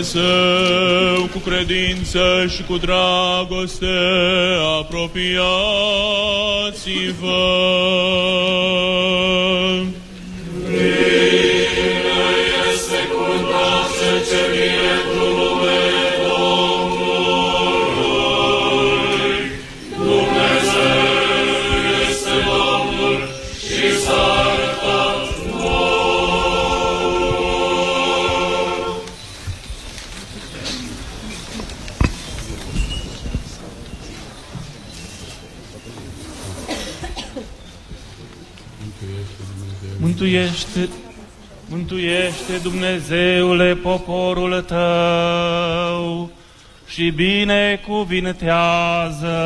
Dumnezeu, cu credință și cu dragoste, apropiați-vă. Și binecuvintează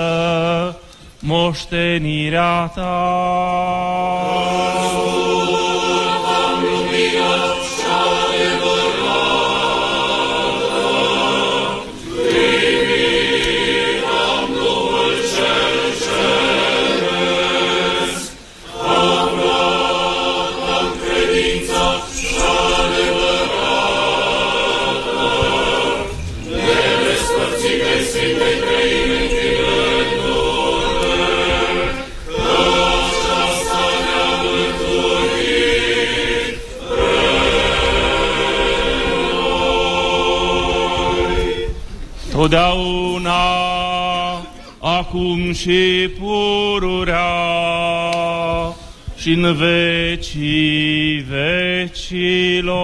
moștenirea ta. Totdeauna, acum și pururea și în vecii vecilor.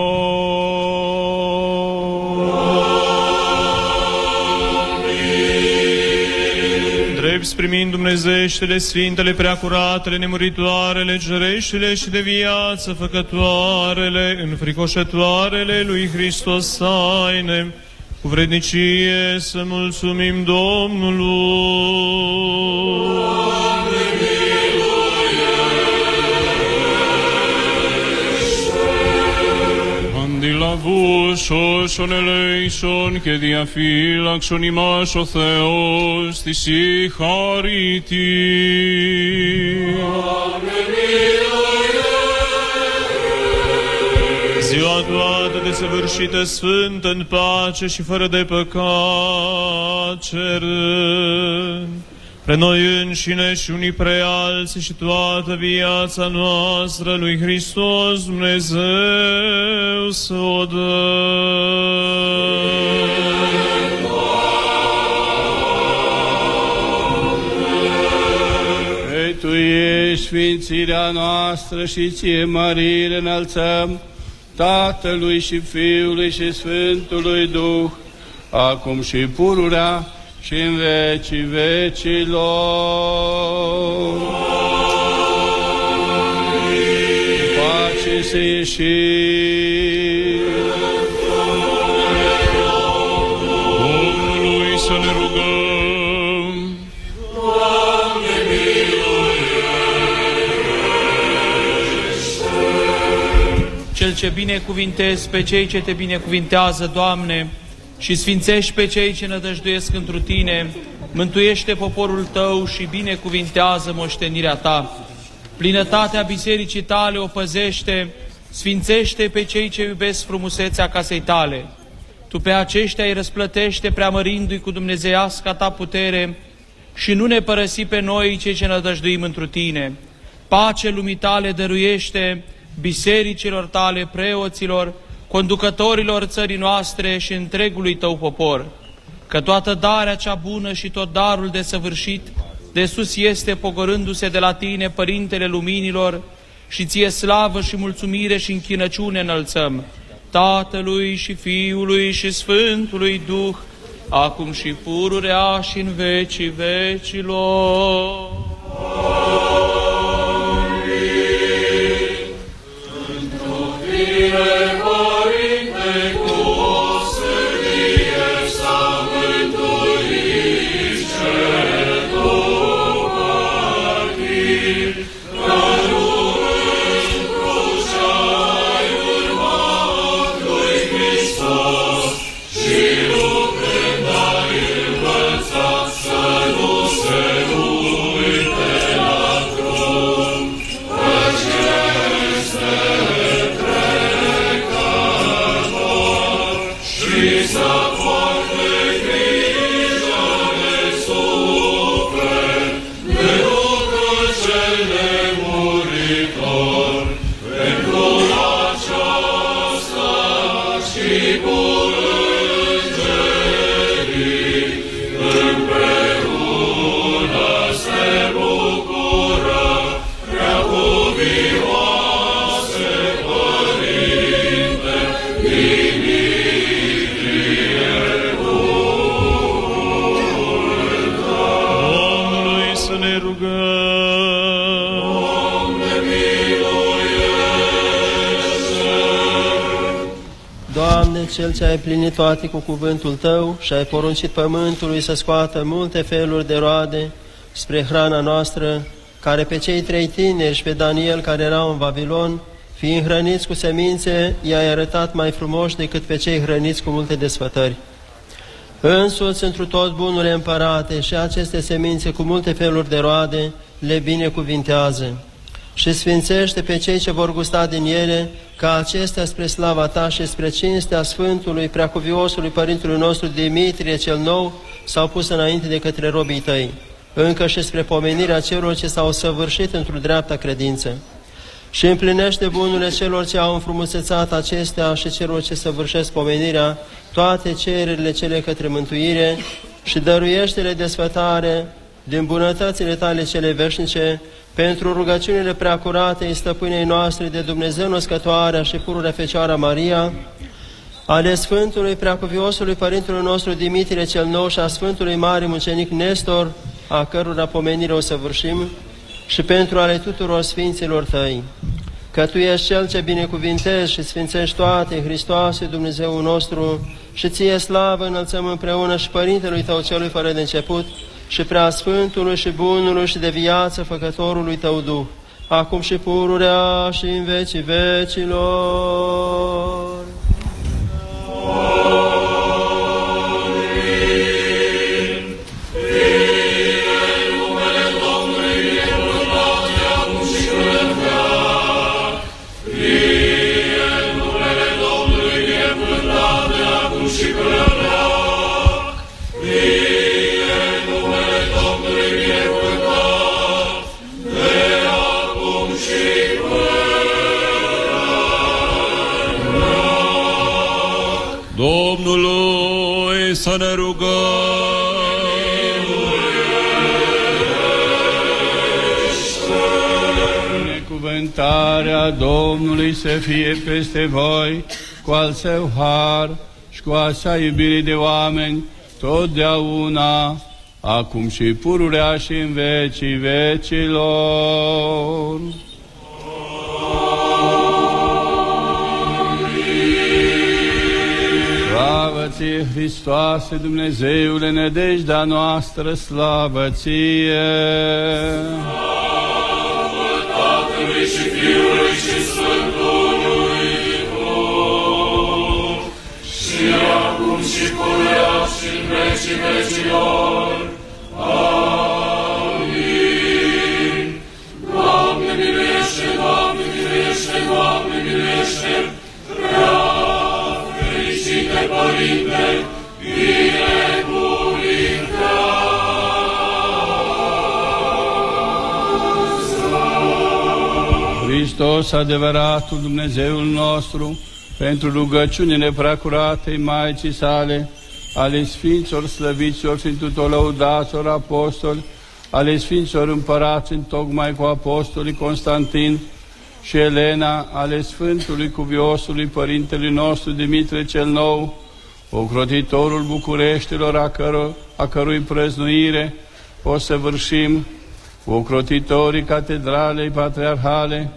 Drept primind Dumnezeștele, Sfintele, Preacuratele, Nemuritoarele, Cereștile și de viață făcătoarele, înfricoșătoarele lui Hristos Saine, cu vrednicie să mulțumim Domnului. Αντιλαβούσος ελέησον και διαφύλαξον ημάς ο Θεός της η χαρίτη. Ziua toată desăvârșită, sfântă, în pace și fără de păcat, cerând pre noi înșine și unii pre alții și toată viața noastră lui Hristos Dumnezeu să o dă. Tu sfințirea noastră și ție mărire înălțăm, Tatălui și Fiului și Sfântului Duh, acum și pururea și în vecii vecilor. Pace să ieșim. Cel ce binecuvintezi pe cei ce te binecuvintează, Doamne, și sfințești pe cei ce nădăjduiesc întru Tine, mântuiește poporul Tău și binecuvintează moștenirea Ta. Plinătatea bisericii Tale o păzește, sfințește pe cei ce iubesc frumusețea casei Tale. Tu pe aceștia îi răsplătește preamărindu-i cu dumnezeiasca Ta putere și nu ne părăsi pe noi cei ce nădăjduim întru Tine. Pace lumii Tale dăruiește bisericilor Tale, preoților, conducătorilor țării noastre și întregului tău popor, că toată darea cea bună și tot darul de săvârșit de sus este pogorându-se de la tine, Părintele Luminilor, și ție slavă și mulțumire și închinăciune înălțăm, Tatălui și Fiului și Sfântului Duh, acum și pururea și în vecii vecilor. Domnului Cel ce ai plinit toate cu cuvântul Tău și ai poruncit pământului să scoată multe feluri de roade spre hrana noastră, care pe cei trei tineri și pe Daniel care erau în Vavilon, fiind hrăniți cu semințe, i-ai arătat mai frumoși decât pe cei hrăniți cu multe desfătări. Însuți întru tot bunurile împărate și aceste semințe cu multe feluri de roade le binecuvintează și sfințește pe cei ce vor gusta din ele, ca acestea spre slava Ta și spre cinstea Sfântului, Preacuviosului Părintelui nostru Dimitrie cel Nou, s-au pus înainte de către robii Tăi, încă și spre pomenirea celor ce s-au săvârșit într-o dreapta credință. Și împlinește bunurile celor ce au înfrumusețat acestea și celor ce săvârșesc pomenirea, toate cererile cele către mântuire și dăruiește-le desfătare din bunătățile tale cele veșnice, pentru rugăciunile preacurate stăpânei noastre de Dumnezeu născătoarea și pururea Fecioara Maria, ale Sfântului Preacuviosului Părintelui nostru Dimitrie cel Nou și a Sfântului Mare Mucenic Nestor, a cărora pomenire o săvârșim, și pentru ale tuturor Sfinților Tăi, că Tu ești Cel ce binecuvintezi și sfințești toate, Hristoase, Dumnezeu nostru, și Ție slavă înălțăm împreună și Părintelui Tău celui fără de început, și prea Sfântului și Bunului și de viață Făcătorului Tău Duh, acum și pururea și în vecii vecilor. Domnului să ne rugăm. Binecuvântarea Domnului să fie peste voi cu al său har și cu a sa iubire de oameni totdeauna, acum și pururea și în vecii vecilor. Ție, Hristoase, Dumnezeule, nedejdea noastră, slavă ție! Slavă Tatălui și Fiului și Sfântului Duh, și acum și purea și în vecii vecilor. Amin. Doamne, miluiește, Doamne, miluiește, Doamne, miluiește, prea fericite Părinte, Hristos, adevăratul Dumnezeul nostru, pentru rugăciunile preacuratei Maicii sale, ale Sfinților slăviților și tuturor lăudaților apostoli, ale Sfinților împărați în tocmai cu apostolii Constantin și Elena, ale Sfântului Cuviosului Părintelui nostru Dimitrie cel Nou, ocrotitorul Bucureștilor, a, căro, a cărui prăznuire o să vârșim, ocrotitorii Catedralei Patriarhale,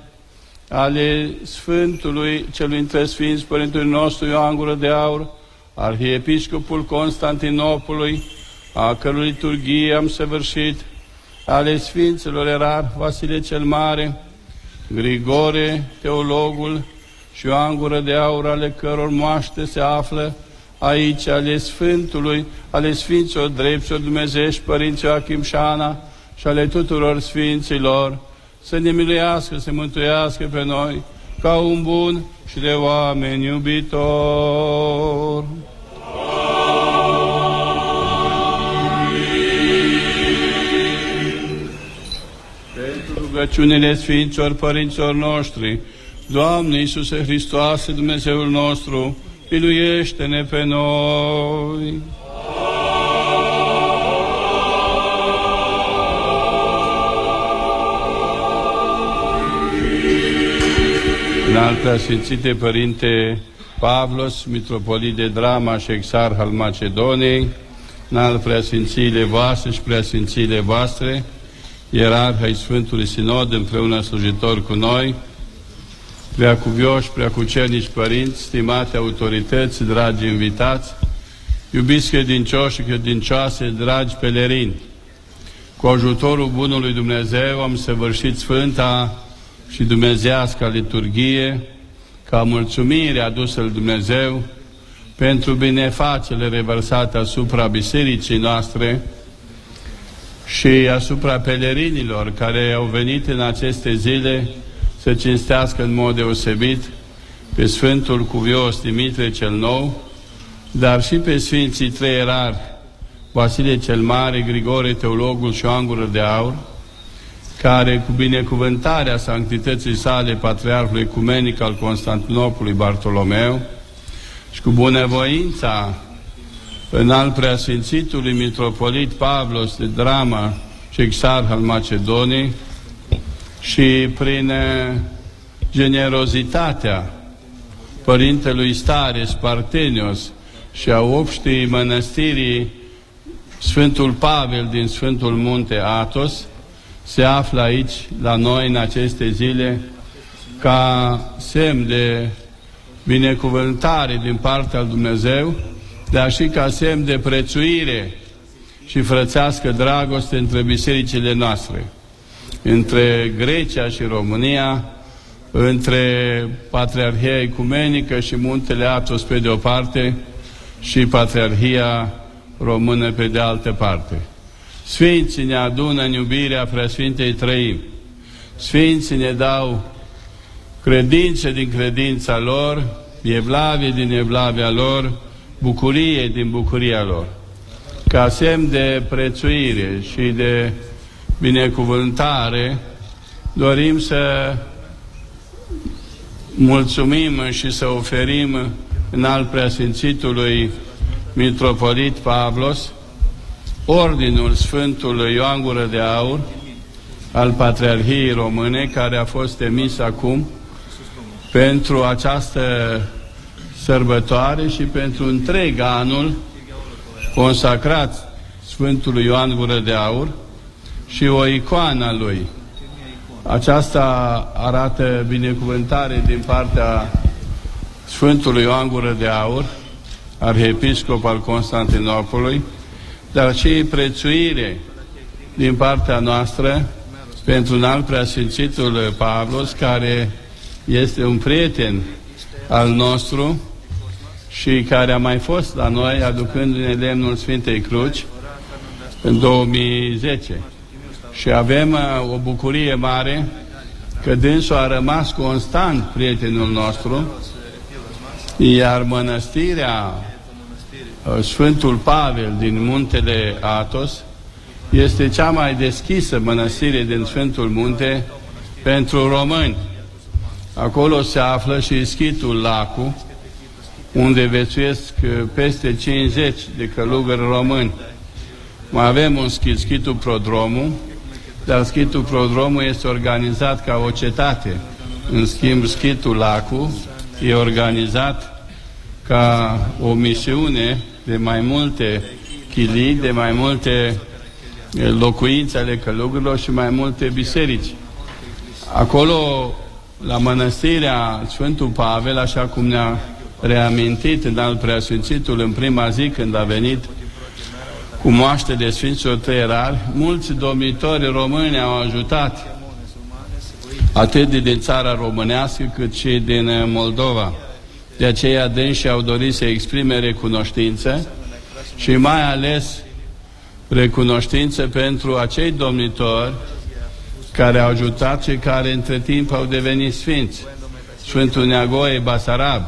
ale Sfântului celui între Sfinți Părintului nostru Ioan Gură de Aur, Arhiepiscopul Constantinopolului, a cărui liturghie am săvârșit, ale Sfinților Erar Vasile cel Mare, Grigore, teologul și Ioan Gură de Aur, ale căror moaște se află aici, ale Sfântului, ale Sfinților Drepților Dumnezești, Părinții Joachim și Ana, și ale tuturor Sfinților, să ne miluiască, să mântuiască pe noi, ca un bun și de oameni iubitor. Pentru rugăciunile Sfinților Părinților noștri, Doamne Iisuse Hristoase, Dumnezeul nostru, miluiește-ne pe noi. În al preasfințite Părinte Pavlos, mitropolit de Drama și exarh al Macedoniei, în al preasfințiile voastre și preasfințiile voastre, ierarh ai Sfântului Sinod, împreună slujitor cu noi, preacuvioși, preacucernici părinți, stimate autorități, dragi invitați, iubiți credincioși și credincioase, dragi pelerini, cu ajutorul Bunului Dumnezeu am săvârșit Sfânta și dumnezească liturghie, ca mulțumire adusă lui Dumnezeu pentru binefacele revărsate asupra bisericii noastre și asupra pelerinilor care au venit în aceste zile să cinstească în mod deosebit pe Sfântul Cuvios Dimitrie cel Nou, dar și pe Sfinții trei erari, Vasile cel Mare, Grigore Teologul și Oangură de Aur, care cu binecuvântarea sanctității sale Patriarhului Ecumenic al Constantinopolului Bartolomeu și cu bunăvoința în al preasfințitului mitropolit Pavlos de Drama și exarh al Macedoniei și prin generozitatea Părintelui Stare Spartenios și a obștii mănăstirii Sfântul Pavel din Sfântul Munte Atos, se află aici, la noi, în aceste zile, ca semn de binecuvântare din partea lui Dumnezeu, dar și ca semn de prețuire și frățească dragoste între bisericile noastre, între Grecia și România, între Patriarhia Ecumenică și Muntele Atos pe de o parte și Patriarhia Română pe de altă parte. Sfinții ne adună în iubirea Preasfintei Trăim. Sfinții ne dau credințe din credința lor, evlavie din evlavia lor, bucurie din bucuria lor. Ca semn de prețuire și de binecuvântare, dorim să mulțumim și să oferim în al preasfințitului Mitropolit Pavlos, Ordinul Sfântului Ioan Gură de Aur, al Patriarhiei Române, care a fost emis acum pentru această sărbătoare și pentru întreg anul consacrat Sfântului Ioan Gură de Aur și o icoană a lui. Aceasta arată binecuvântare din partea Sfântului Ioan Gură de Aur, arhiepiscop al Constantinopolului, dar și prețuire din partea noastră pentru un alt preasfințitul Pavlos, care este un prieten al nostru și care a mai fost la noi aducându-ne lemnul Sfintei Cruci în 2010. Și avem uh, o bucurie mare că dânsul a rămas constant prietenul nostru, iar mănăstirea uh, Sfântul Pavel din muntele Atos este cea mai deschisă mănăstire din Sfântul Munte pentru români. Acolo se află și schitul Lacu, unde vețuiesc uh, peste 50 de călugări români. Mai avem un schit, schitul Prodromul, dar schitul Prodromul este organizat ca o cetate. În schimb, schitul Lacu e organizat ca o misiune de mai multe chilii, de mai multe locuințe ale călugărilor și mai multe biserici. Acolo, la mănăstirea Sfântul Pavel, așa cum ne-a reamintit în al preasfințitul în prima zi când a venit cu moaștele Sfinților Trei Rari, mulți domnitori români au ajutat atât din țara românească cât și din Moldova. De aceea dânsii au dorit să exprime recunoștință și mai ales recunoștință pentru acei domnitori care au ajutat și care între timp au devenit sfinți. Sfântul Neagoe Basarab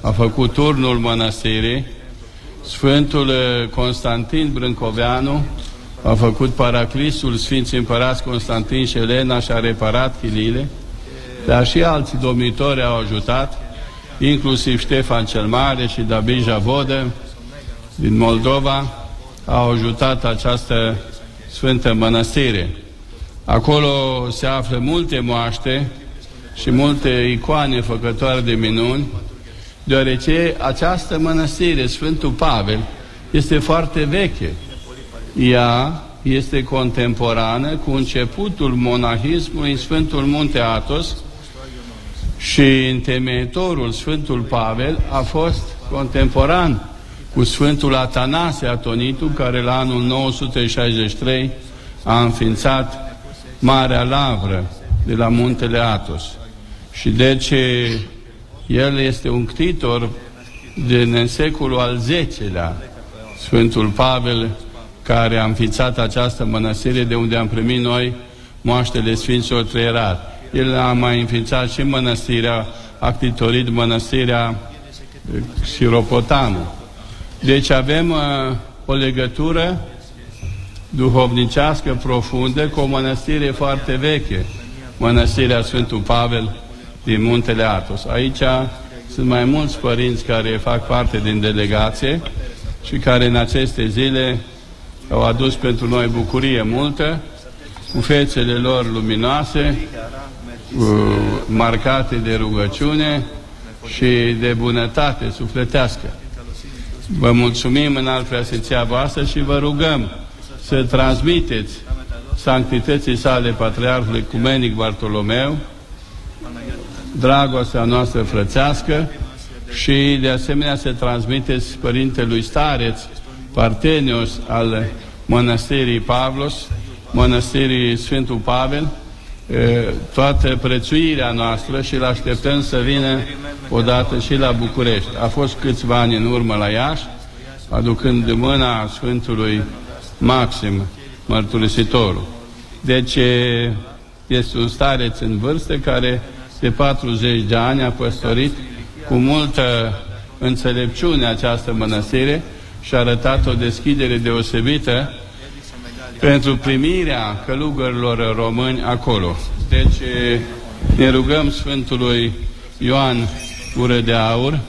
a făcut turnul mănăstirii, Sfântul eh, Constantin Brâncoveanu a făcut paraclisul Sfinții Împărați Constantin și Elena și a reparat chilile, dar și alți domnitori au ajutat, inclusiv Ștefan cel Mare și David Javodă din Moldova, au ajutat această Sfântă Mănăstire. Acolo se află multe moaște și multe icoane făcătoare de minuni, deoarece această mănăstire, Sfântul Pavel, este foarte veche. Ea este contemporană cu începutul monahismului în Sfântul Munte Atos și întemeitorul Sfântul Pavel a fost contemporan cu Sfântul Atanase Atonitu, care la anul 963 a înființat Marea Lavră de la Muntele Atos. Și deci el este un ctitor din secolul al X-lea, Sfântul Pavel, care a înființat această mănăstire de unde am primit noi moaștele Sfinților Trăierari. El a mai înființat și mănăstirea, a ctitorit mănăstirea Siropotamu. Deci avem uh, o legătură duhovnicească profundă cu o mănăstire foarte veche, mănăstirea Sfântul Pavel din Muntele Atos. Aici sunt mai mulți părinți care fac parte din delegație și care în aceste zile au adus pentru noi bucurie multă, cu fețele lor luminoase, marcate de rugăciune și de bunătate sufletească. Vă mulțumim în alt preaseția voastră și vă rugăm să transmiteți sanctității sale Patriarhului Cumenic Bartolomeu, dragostea noastră frățească și de asemenea să transmiteți Părintelui Stareț, Partenios al Mănăstirii Pavlos, Mănăstirii Sfântul Pavel, toată prețuirea noastră și îl așteptăm să vină odată și la București. A fost câțiva ani în urmă la Iași, aducând mâna Sfântului Maxim, mărturisitorul. Deci este un stareț în vârstă care de 40 de ani a păstorit cu multă înțelepciune această mănăstire și a arătat o deschidere deosebită pentru primirea călugărilor români acolo. Deci ne rugăm Sfântului Ioan Ură de Aur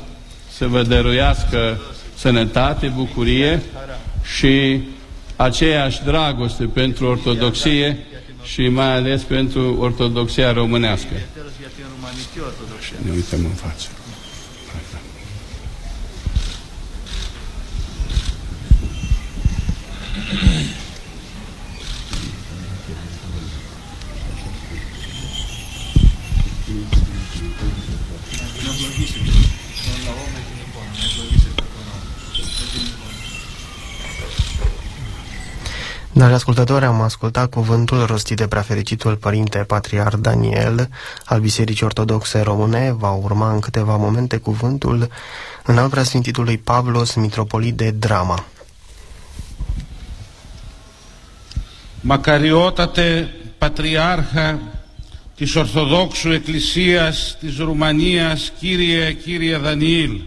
să vă dăruiască sănătate, bucurie și aceeași dragoste pentru ortodoxie și mai ales pentru ortodoxia românească. Ne uităm în față. Dragi ascultători, am ascultat cuvântul rostit de preafericitul Părinte Patriar Daniel al Bisericii Ortodoxe Române. Va urma în câteva momente cuvântul în al preasfințitului Pavlos, mitropolit de Drama. Μακαριότατε Πατριάρχα της Ορθοδόξου Εκκλησίας της Ρουμανίας, Κύριε, Κύριε Δανιήλ,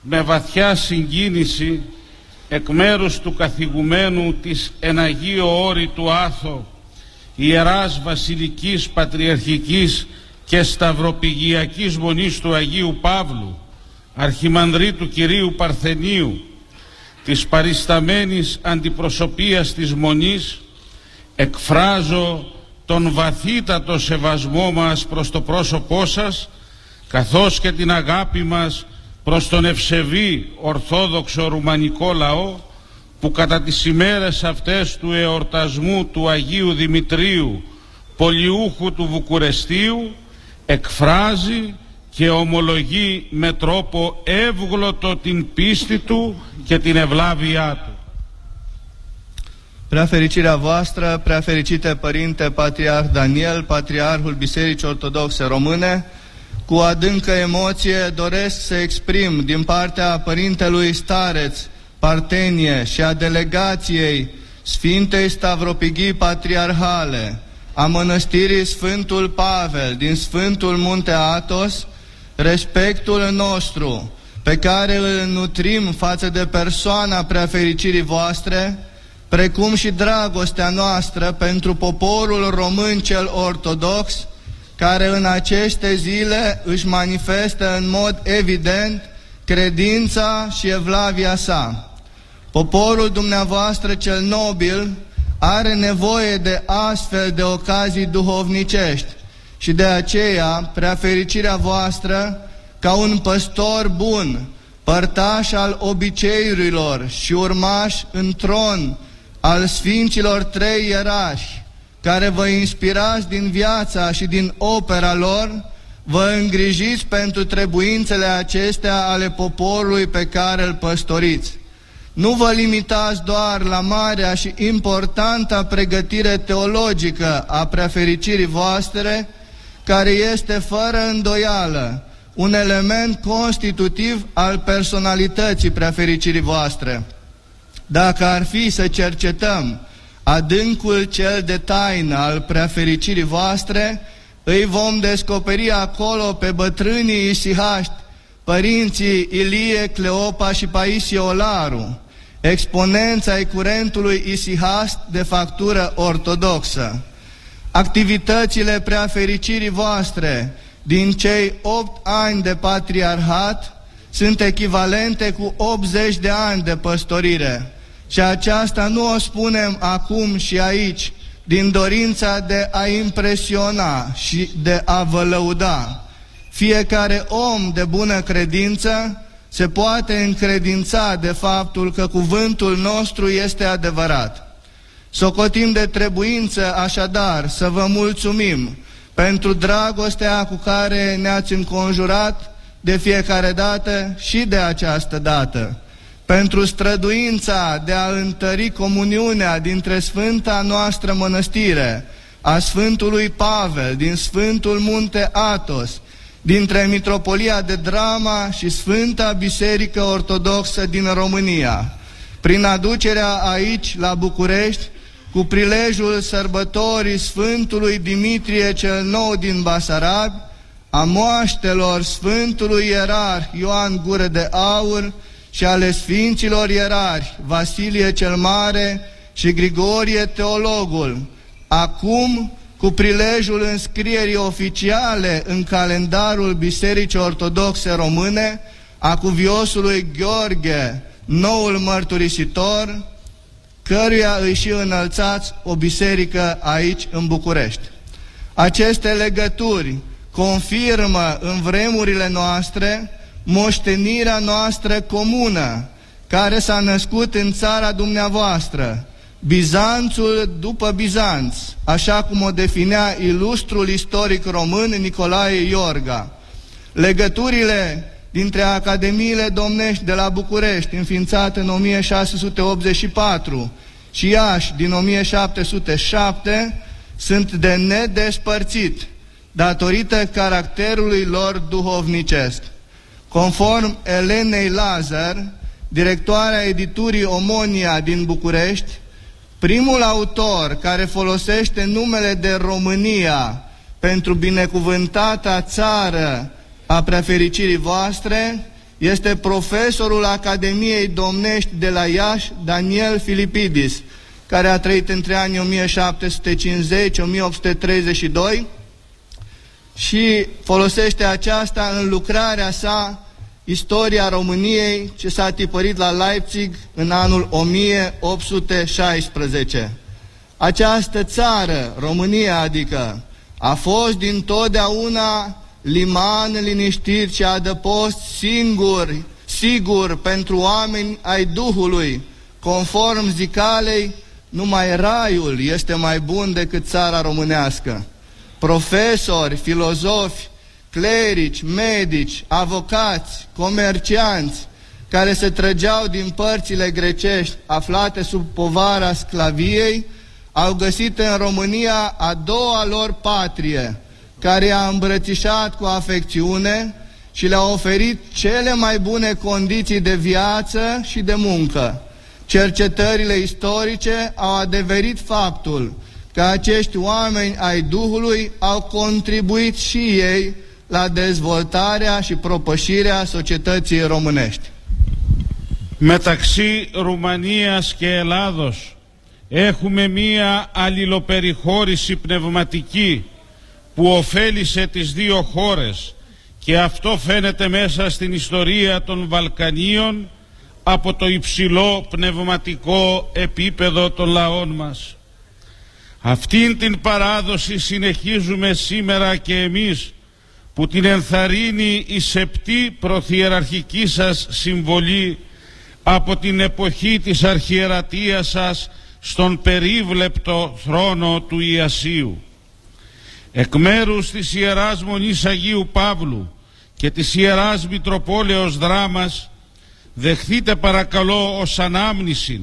με βαθιά συγκίνηση εκ μέρους του καθηγουμένου της Εναγίου Όρη του Άθο, Ιεράς Βασιλικής Πατριαρχικής και Σταυροπηγιακής Μονής του Αγίου Παύλου, Αρχιμανδρίτου Κυρίου Παρθενίου, της παρισταμένης αντιπροσωπείας της Μονής, εκφράζω τον βαθύτατο σεβασμό μας προς το πρόσωπό σας, καθώς και την αγάπη μας προς τον ευσεβή Ορθόδοξο Ρουμανικό λαό που κατά τις ημέρες αυτές του εορτασμού του Αγίου Δημητρίου πολιούχου του Βουκουρεστίου εκφράζει και ομολογεί με τρόπο εύγλωτο την πίστη του και την ευλάβειά του. Prea fericirea voastră, prea fericite Părinte Patriarh Daniel, Patriarhul Bisericii Ortodoxe Române, cu adâncă emoție doresc să exprim din partea Părintelui Stareț, Partenie și a delegației Sfintei Stavropighii Patriarhale a Mănăstirii Sfântul Pavel din Sfântul Munte Atos, respectul nostru pe care îl nutrim față de persoana preafericirii voastre, precum și dragostea noastră pentru poporul român cel ortodox, care în aceste zile își manifestă în mod evident credința și evlavia sa. Poporul dumneavoastră cel nobil are nevoie de astfel de ocazii duhovnicești și de aceea preafericirea voastră ca un păstor bun, părtaș al obiceiurilor și urmaș în tron al Sfinților Trei Ierași, care vă inspirați din viața și din opera lor, vă îngrijiți pentru trebuințele acestea ale poporului pe care îl păstoriți. Nu vă limitați doar la marea și importanta pregătire teologică a preafericirii voastre, care este fără îndoială un element constitutiv al personalității preafericirii voastre. Dacă ar fi să cercetăm adâncul cel de taină al preafericirii voastre, îi vom descoperi acolo pe bătrânii isihaști, părinții Ilie, Cleopa și Paisie Olaru, exponența ai curentului isihast de factură ortodoxă. Activitățile preafericirii voastre din cei 8 ani de patriarhat sunt echivalente cu 80 de ani de păstorire. Și aceasta nu o spunem acum și aici, din dorința de a impresiona și de a vă lăuda. Fiecare om de bună credință se poate încredința de faptul că cuvântul nostru este adevărat. Socotim de trebuință așadar să vă mulțumim pentru dragostea cu care ne-ați înconjurat de fiecare dată și de această dată pentru străduința de a întări comuniunea dintre Sfânta noastră mănăstire, a Sfântului Pavel, din Sfântul Munte Atos, dintre Mitropolia de Drama și Sfânta Biserică Ortodoxă din România, prin aducerea aici, la București, cu prilejul sărbătorii Sfântului Dimitrie cel Nou din Basarab, a moaștelor Sfântului Ierarh Ioan Gură de Aur, și ale Sfinților Ierari, Vasilie cel Mare și Grigorie Teologul, acum cu prilejul înscrierii oficiale în calendarul Bisericii Ortodoxe Române a cuviosului Gheorghe, noul mărturisitor, căruia îi și înălțați o biserică aici în București. Aceste legături confirmă în vremurile noastre moștenirea noastră comună, care s-a născut în țara dumneavoastră, Bizanțul după Bizanț, așa cum o definea ilustrul istoric român Nicolae Iorga. Legăturile dintre Academiile Domnești de la București, înființată în 1684, și Iași din 1707, sunt de nedespărțit, datorită caracterului lor duhovnicesc. Conform Elenei Lazar, directoarea editurii Omonia din București, primul autor care folosește numele de România pentru binecuvântata țară a prefericirii voastre este profesorul Academiei Domnești de la Iași, Daniel Filipidis, care a trăit între anii 1750-1832 și folosește aceasta în lucrarea sa Istoria României ce s-a tipărit la Leipzig în anul 1816. Această țară, România adică, a fost din totdeauna liman liniștit și adăpost singur, sigur pentru oameni ai Duhului, conform zicalei, numai raiul este mai bun decât țara românească. Profesori, filozofi, clerici, medici, avocați, comercianți, care se trăgeau din părțile grecești aflate sub povara sclaviei, au găsit în România a doua lor patrie, care i-a îmbrățișat cu afecțiune și le-a oferit cele mai bune condiții de viață și de muncă. Cercetările istorice au adeverit faptul că acești oameni ai Duhului au contribuit și ei la dezvoltarea și propășirea societății românești. Μεταξύ Ρουμανίας και Ελλάδος έχουμε μία αλληλοπεριχώρηση πνευματική που ωφέλησε τις δύο χώρες και αυτό φαίνεται μέσα στην ιστορία των Βαλκανίων από το υψηλό πνευματικό επίπεδο των λαών μας. Αυτήν την παράδοση συνεχίζουμε σήμερα και εμείς που την ενθαρρύνει η σεπτή προθιεραρχική σας συμβολή από την εποχή της αρχιερατείας σας στον περίβλεπτο θρόνο του Ιασίου. Εκ μέρους της Ιεράς Μονής Αγίου Παύλου και της Ιεράς Μητροπόλεως Δράμας δεχθείτε παρακαλώ ως ανάμνηση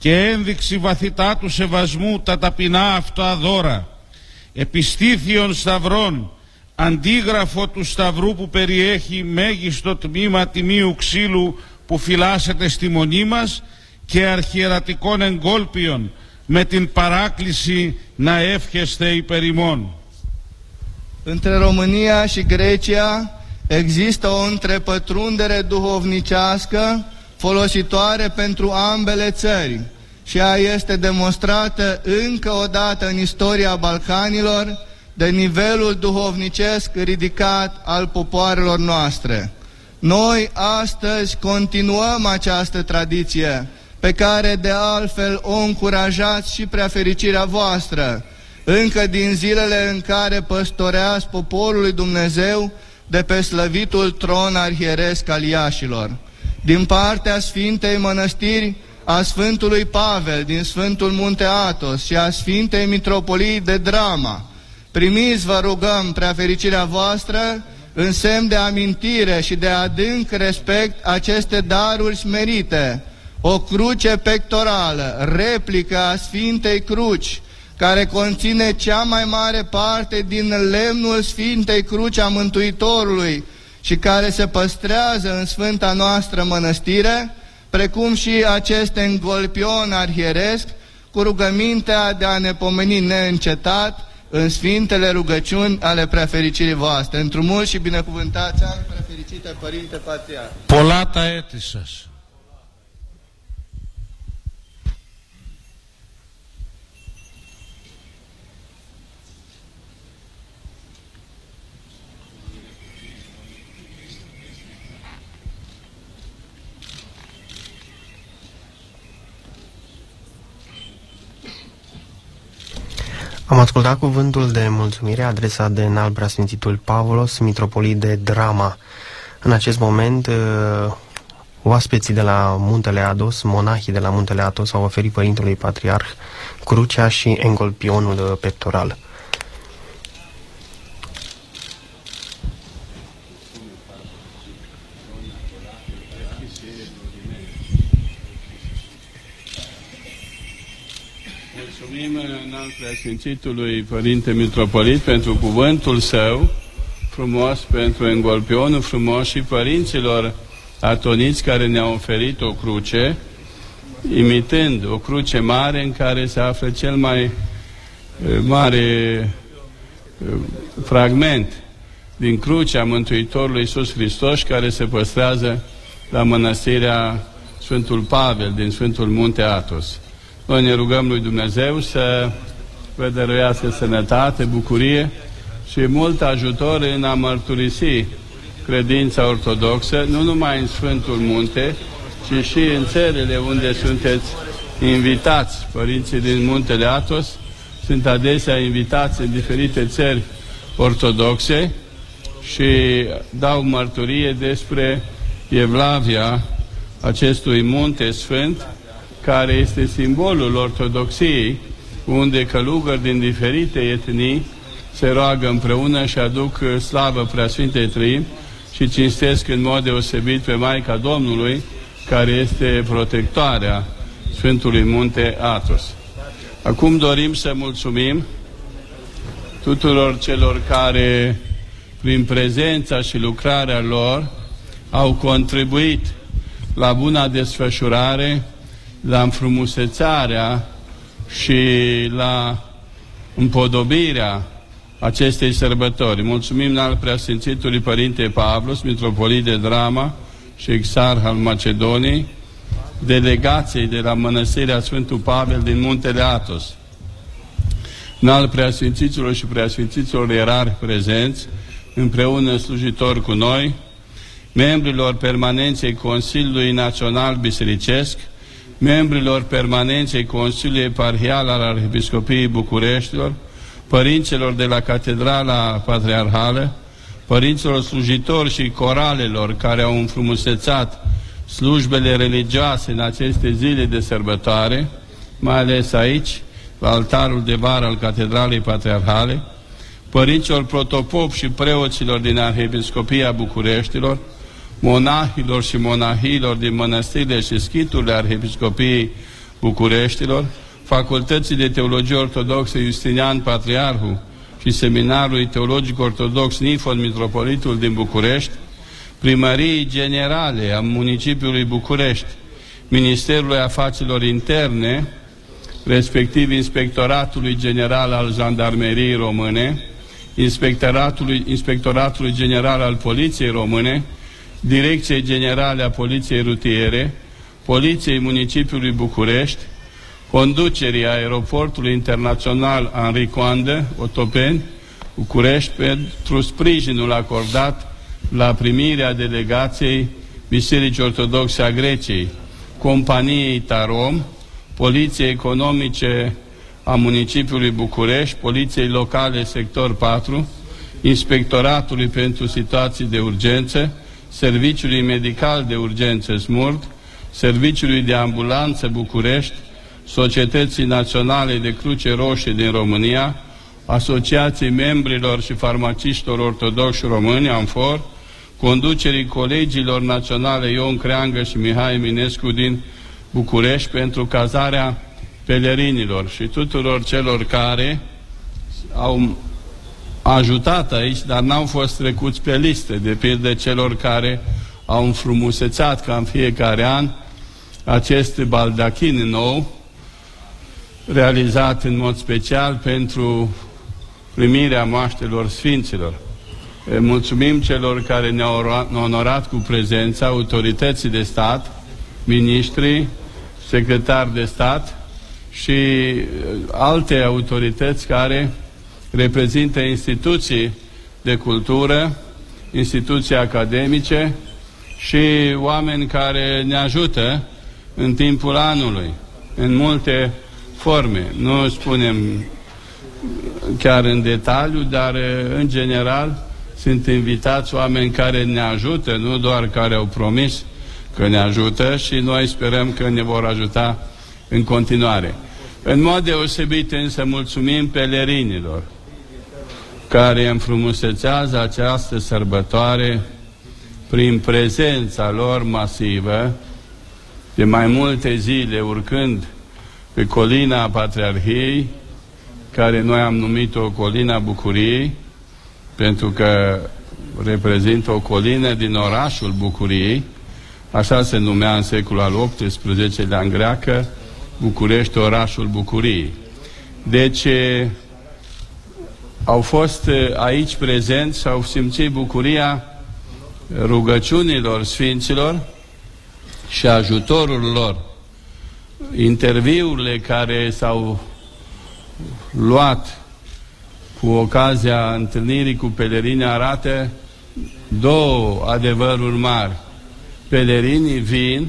και ένδειξη βαθυτά του σεβασμού τα ταπεινά αυτά δώρα επιστήθιων σταυρών αντίγραφο του σταυρού που περιέχει μέγιστο τμήμα τιμίου ξύλου που φυλάσσεται στη μονή μας και αρχιερατικών εγκόλπιων με την παράκληση να εύχεστε υπερ ημών. Între România și Grecia există o întrepătrundere duhovnicească folositoare pentru ambele țări și ea este demonstrată încă o dată în istoria Balcanilor de nivelul duhovnicesc ridicat al popoarelor noastre. Noi astăzi continuăm această tradiție pe care de altfel o încurajați și prea fericirea voastră, încă din zilele în care păstoreați poporul lui Dumnezeu de pe slăvitul tron arhieresc al Iașilor. Din partea Sfintei Mănăstiri a Sfântului Pavel din Sfântul Munte Atos și a Sfintei Mitropolii de Drama, Primiți, vă rugăm, prea fericirea voastră, în semn de amintire și de adânc respect aceste daruri smerite, o cruce pectorală, replică a Sfintei Cruci, care conține cea mai mare parte din lemnul Sfintei Cruci a Mântuitorului și care se păstrează în Sfânta noastră mănăstire, precum și acest engolpion arhieresc, cu rugămintea de a ne pomeni neîncetat în sfintele rugăciuni ale prefericirii voastre. Într-un și binecuvântați ani prefericite Părinte Patriar. Polata etisas. Am ascultat cuvântul de mulțumire adresat de înalt preasfințitul Pavlos, mitropolit de Drama. În acest moment, uh, oaspeții de la Muntele Ados, monahii de la Muntele Ados, au oferit Părintelui Patriarh crucea și engolpionul pectoral. Mulțumim înalt preasfințitului Părinte Mitropolit pentru cuvântul său frumos, pentru engolpionul frumos și părinților atoniți care ne-au oferit o cruce, imitând o cruce mare în care se află cel mai eh, mare eh, fragment din crucea Mântuitorului Iisus Hristos care se păstrează la mănăstirea Sfântul Pavel din Sfântul Munte Atos. Noi ne rugăm lui Dumnezeu să vă dăruiască sănătate, bucurie și mult ajutor în a mărturisi credința ortodoxă, nu numai în Sfântul Munte, ci și în țările unde sunteți invitați. Părinții din Muntele Atos sunt adesea invitați în diferite țări ortodoxe și dau mărturie despre Evlavia acestui munte sfânt, care este simbolul ortodoxiei, unde călugări din diferite etnii se roagă împreună și aduc slavă Preasfintei Trăim și cinstesc în mod deosebit pe Maica Domnului, care este protectoarea Sfântului Munte Atos. Acum dorim să mulțumim tuturor celor care, prin prezența și lucrarea lor, au contribuit la buna desfășurare, la înfrumusețarea și la împodobirea acestei sărbători. Mulțumim al preasfințitului Părinte Pavlus, Mitropolit de Drama și Exarh al Macedoniei, delegației de la Mănăstirea Sfântul Pavel din Muntele Atos, al preasfințiților și preasfințiților erari prezenți, împreună slujitori cu noi, membrilor permanenței Consiliului Național Bisericesc, membrilor permanenței Consiliului Eparhial al Arhiepiscopiei Bucureștilor, părinților de la Catedrala Patriarhală, părinților slujitori și coralelor care au înfrumusețat slujbele religioase în aceste zile de sărbătoare, mai ales aici, la altarul de vară al Catedralei Patriarhale, părinților protopop și preoților din Arhiepiscopia Bucureștilor, monahilor și monahilor din mănăstirile și schiturile Arhiepiscopiei Bucureștilor, Facultății de Teologie Ortodoxă Justinian Patriarhu și Seminarului Teologic Ortodox Nifon Mitropolitul din București, Primăriei Generale a Municipiului București, Ministerului Afacerilor Interne, respectiv Inspectoratului General al Jandarmeriei Române, Inspectoratului, Inspectoratului General al Poliției Române, Direcției Generale a Poliției Rutiere, Poliției Municipiului București, conducerii aeroportului internațional Henri Coandă, Otopeni, București, pentru sprijinul acordat la primirea delegației Bisericii Ortodoxe a Greciei, companiei Tarom, Poliției Economice a Municipiului București, Poliției Locale Sector 4, Inspectoratului pentru Situații de Urgență, Serviciului Medical de Urgență SMURD, Serviciului de Ambulanță București, Societății Naționale de Cruce Roșie din România, Asociației Membrilor și Farmaciștilor Ortodoxi Români, ANFOR, conducerii Colegilor Naționale Ion Creangă și Mihai Minescu din București pentru cazarea pelerinilor și tuturor celor care au ajutat aici, dar n-au fost trecuți pe liste, de pildă celor care au înfrumusețat ca în fiecare an acest baldachin nou, realizat în mod special pentru primirea moaștelor Sfinților. Mulțumim celor care ne-au onorat cu prezența autorității de stat, ministrii, secretari de stat și alte autorități care reprezintă instituții de cultură, instituții academice și oameni care ne ajută în timpul anului, în multe forme. Nu spunem chiar în detaliu, dar în general sunt invitați oameni care ne ajută, nu doar care au promis că ne ajută și noi sperăm că ne vor ajuta în continuare. În mod deosebit însă mulțumim pelerinilor care înfrumusețează această sărbătoare prin prezența lor masivă de mai multe zile urcând pe colina Patriarhiei, care noi am numit-o colina Bucuriei, pentru că reprezintă o colină din orașul Bucuriei, așa se numea în secolul al XVIII-lea în greacă, București, orașul Bucuriei. Deci, au fost aici prezenți și au simțit bucuria rugăciunilor Sfinților și ajutorul lor. Interviurile care s-au luat cu ocazia întâlnirii cu pelerini arată două adevăruri mari. Pelerinii vin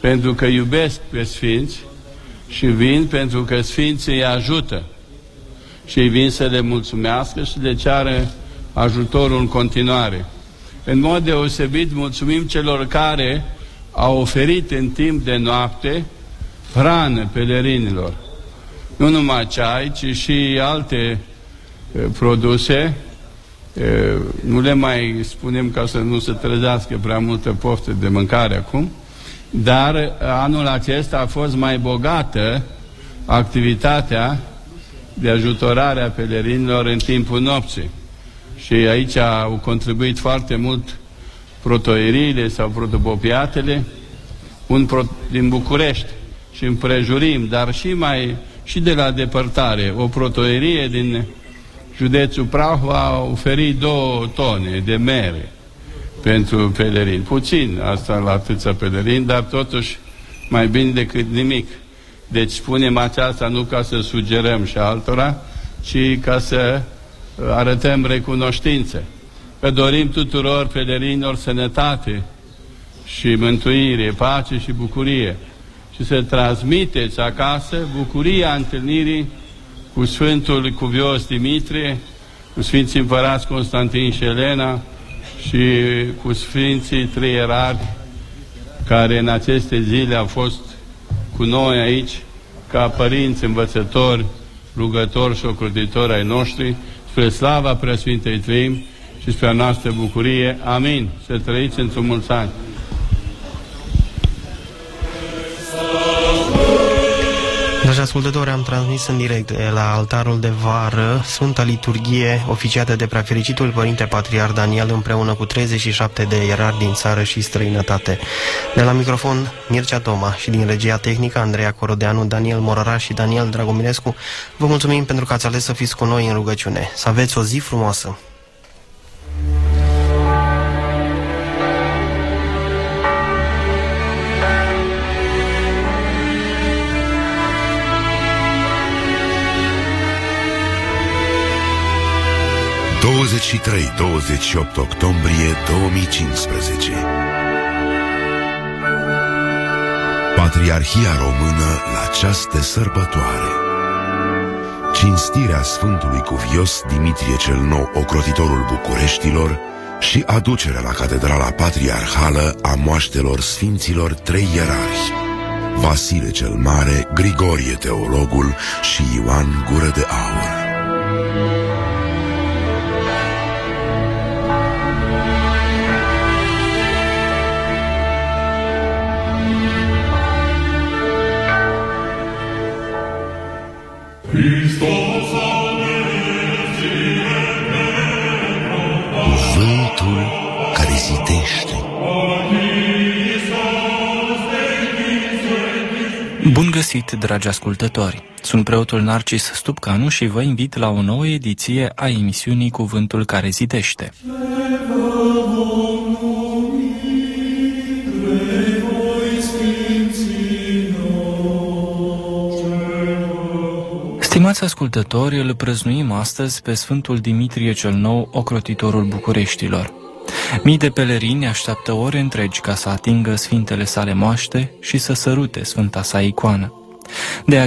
pentru că iubesc pe Sfinți și vin pentru că Sfinții îi ajută. Și ei vin să le mulțumească și le ceară ajutorul în continuare. În mod deosebit mulțumim celor care au oferit în timp de noapte hrană pelerinilor. Nu numai ceai, ci și alte produse. Nu le mai spunem ca să nu se trezească prea multă poftă de mâncare acum, dar anul acesta a fost mai bogată activitatea de ajutorare a pelerinilor în timpul nopții. Și aici au contribuit foarte mult protoeriile sau protopopiatele, un pro din București și împrejurim, dar și mai și de la depărtare, o protoerie din județul Prahova a oferit două tone de mere pentru pelerini. Puțin asta la atâția pelerini, dar totuși mai bine decât nimic. Deci spunem aceasta nu ca să sugerăm și altora, ci ca să arătăm recunoștință. Că dorim tuturor pelerinilor sănătate și mântuire, pace și bucurie și să transmiteți acasă bucuria întâlnirii cu Sfântul Cuvios Dimitrie, cu Sfinții Împărați Constantin și Elena și cu Sfinții Trierari care în aceste zile au fost cu noi aici ca părinți învățători, rugători și ocrotitori ai noștri, spre slava Preasfintei Trăim și spre a noastră bucurie. Amin. Să trăiți într-un mulți ani. Dragi ascultători, am transmis în direct la altarul de vară Sfânta Liturghie oficiată de prefericitul Părinte Patriar Daniel împreună cu 37 de ierari din țară și străinătate. De la microfon Mircea Toma și din regia tehnică Andreea Corodeanu, Daniel Morara și Daniel Dragominescu, vă mulțumim pentru că ați ales să fiți cu noi în rugăciune. Să aveți o zi frumoasă! 23-28 octombrie 2015 Patriarhia Română la această sărbătoare. Cinstirea Sfântului Cuvios Dimitrie cel Nou, ocrotitorul Bucureștilor și aducerea la Catedrala Patriarhală a moaștelor Sfinților trei ierarhi Vasile cel Mare, Grigorie Teologul și Ioan Gură de Aur Cuvântul care zidește. Bun găsit, dragi ascultători! Sunt preotul Narcis Stupcanu și vă invit la o nouă ediție a emisiunii Cuvântul care zidește. Stimați ascultători, îl prăznuim astăzi pe Sfântul Dimitrie cel Nou, ocrotitorul Bucureștilor. Mii de pelerini așteaptă ore întregi ca să atingă sfintele sale moaște și să sărute sfânta sa icoană. De aceea